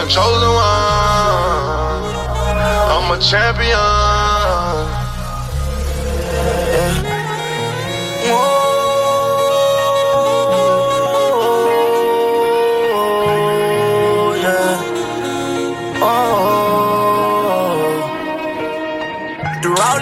the chosen one. I'm a champion.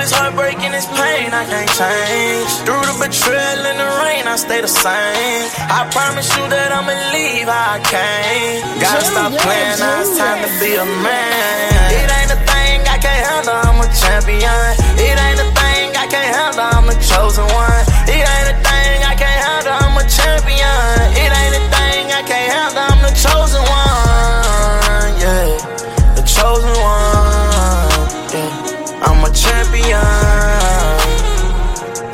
This heartbreak and this pain, I can't change. Through the betrayal and the rain, I stay the same. I promise you that I'ma leave how I came. Gotta stop playing, now it's time to be a man. It ain't a thing I can't handle, I'm a champion. It ain't a thing I can't handle, I'm the chosen one. It ain't a thing I can't handle, I'm a champion. Champion.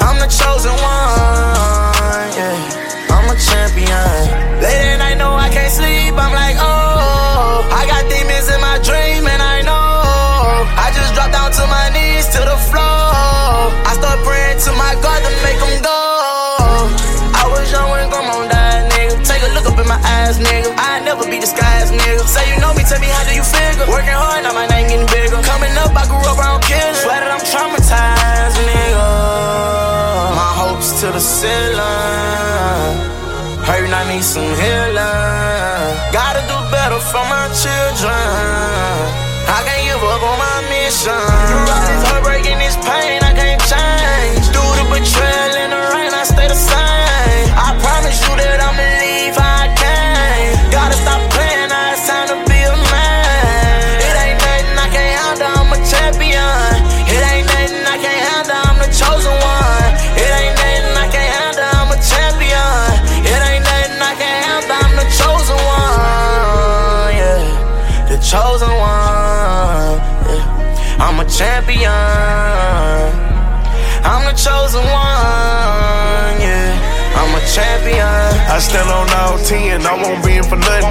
I'm the chosen one. Yeah, I'm a champion. Late at night, no, I can't sleep. I'm like, oh, I got demons in my dream, and I know. I just drop down to my knees to the floor. I start praying to my God to make them go. I was young when grandma died, nigga. Take a look up in my eyes, nigga. I never be disguised, nigga. Say you know To the ceiling. Hurting, I need some healing. Gotta do better for my children. I can't give up on my mission. Through all this heartbreak and this pain, a champion. I'm the chosen one. Yeah, I'm a champion. I stand on all 10, I won't be in for nothing.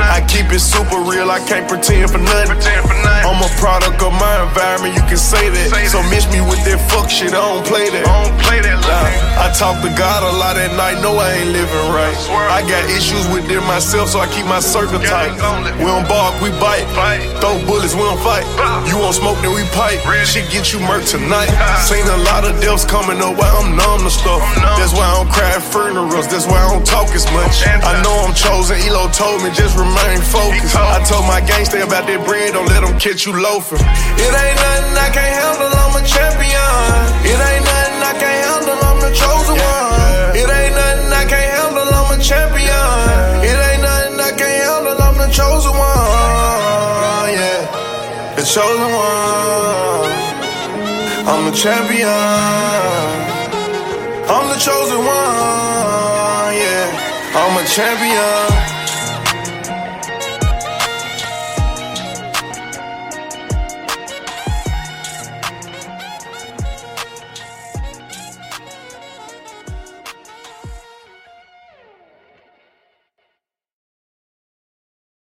I keep it super real, I can't pretend for nothing. I'm a product of my environment, you can say that. So miss me with that fuck shit, I don't play that. Nah, I talk to God a lot at night, no, I ain't living right. I got issues within myself, so I keep my circle tight. We don't bark, we bite. Throw bullets, we don't fight. You won't smoke, then we pipe. Shit get you murked tonight. Seen a lot of deaths coming up while I'm numb to stuff. That's why I don't cry at funerals, that's why I don't talk as much. I know I'm chosen, Elo told me just remain focused. I told my gang stay about that bread, don't let them catch you loafing. It ain't nothing I can't handle, chosen one. I'm the champion. I'm the chosen one, yeah. I'm a champion.